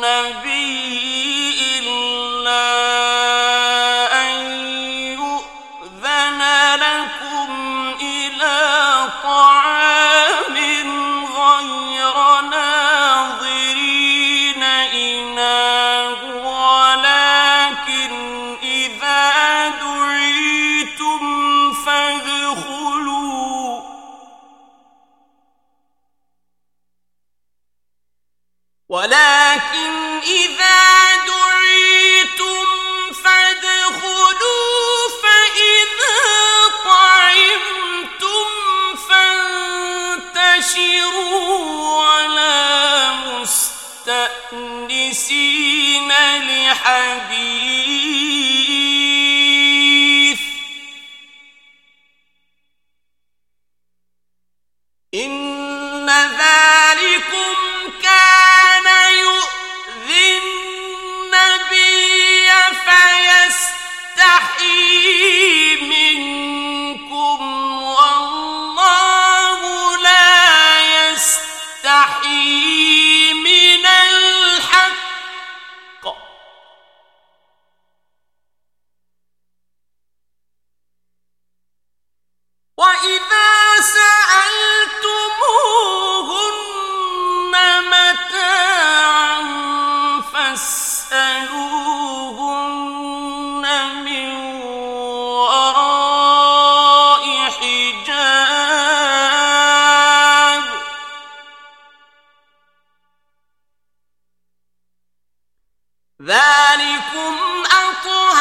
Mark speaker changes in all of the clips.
Speaker 1: نبی مستأنسين لحبيب أَنفُسِكُمْ أَطْهَارًا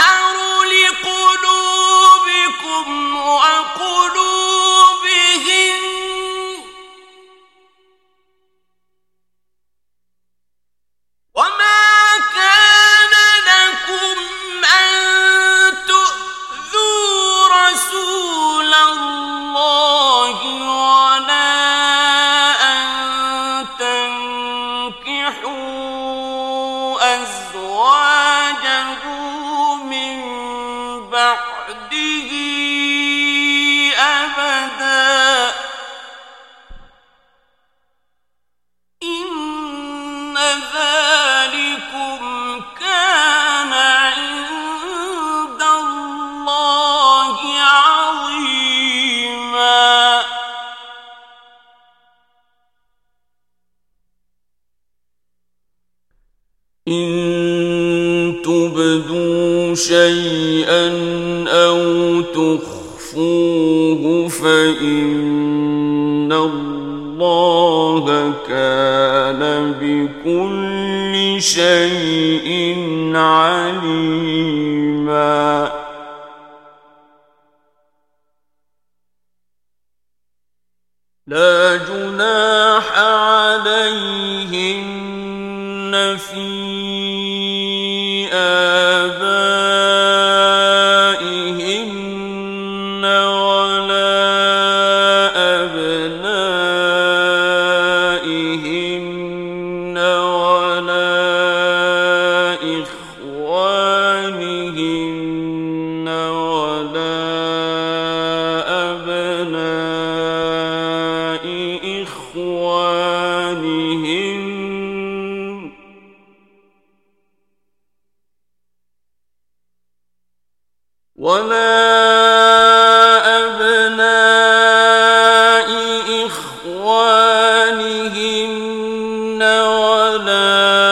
Speaker 1: بعده أبدا. إن ذلكم كان عند الله عظيما. إن شيئا أو تخفوه فإن الله كان بكل شيء عليما. لا جناح عليهن في آبائهن ولا أبناء إخوانهن ولا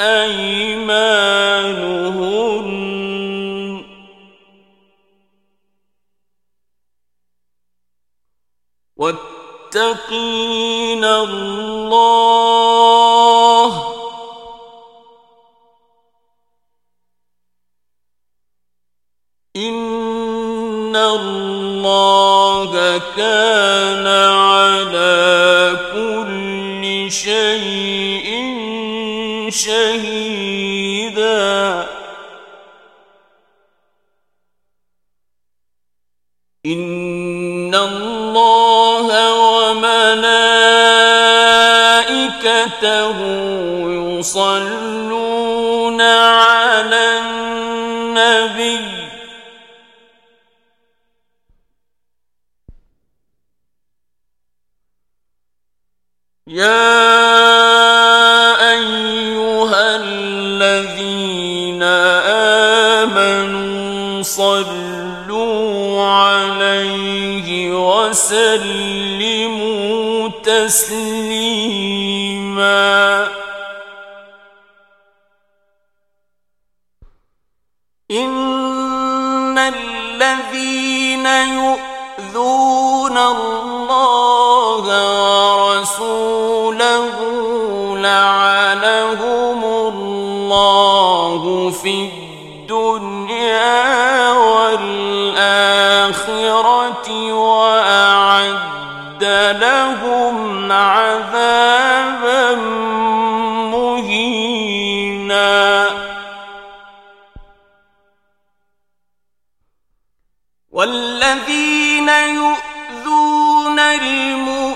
Speaker 1: أيمانهن واتقين الله إن الله كان على كل شيء شهيدا إن الله وملائكته يصلون تسليما إن الذين يؤذون الله ورسوله لعنهم الله في وأعد لهم عذابا مهينا. والذين يؤذون المؤمنين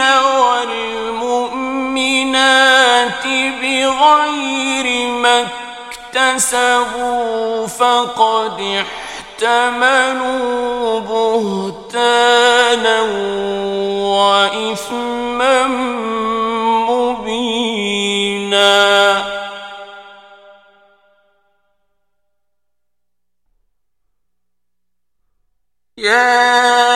Speaker 1: والمؤمنات بغير ما اكتسبوا فقد احتملوا احتملوا بهتانا وإثما مبينا. يا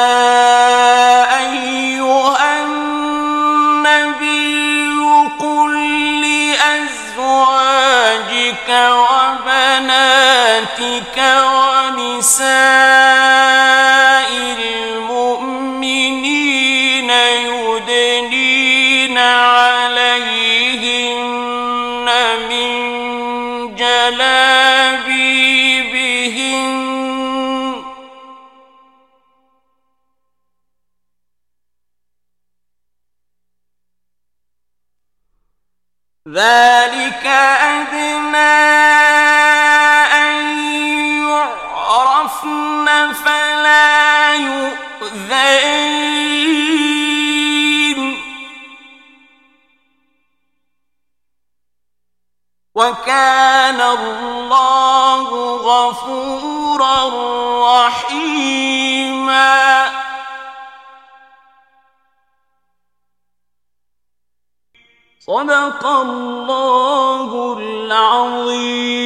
Speaker 1: ذلك أدنى أن يعرفن فلا يؤذين وكان الله غفورا رحيما صدق الله العظيم.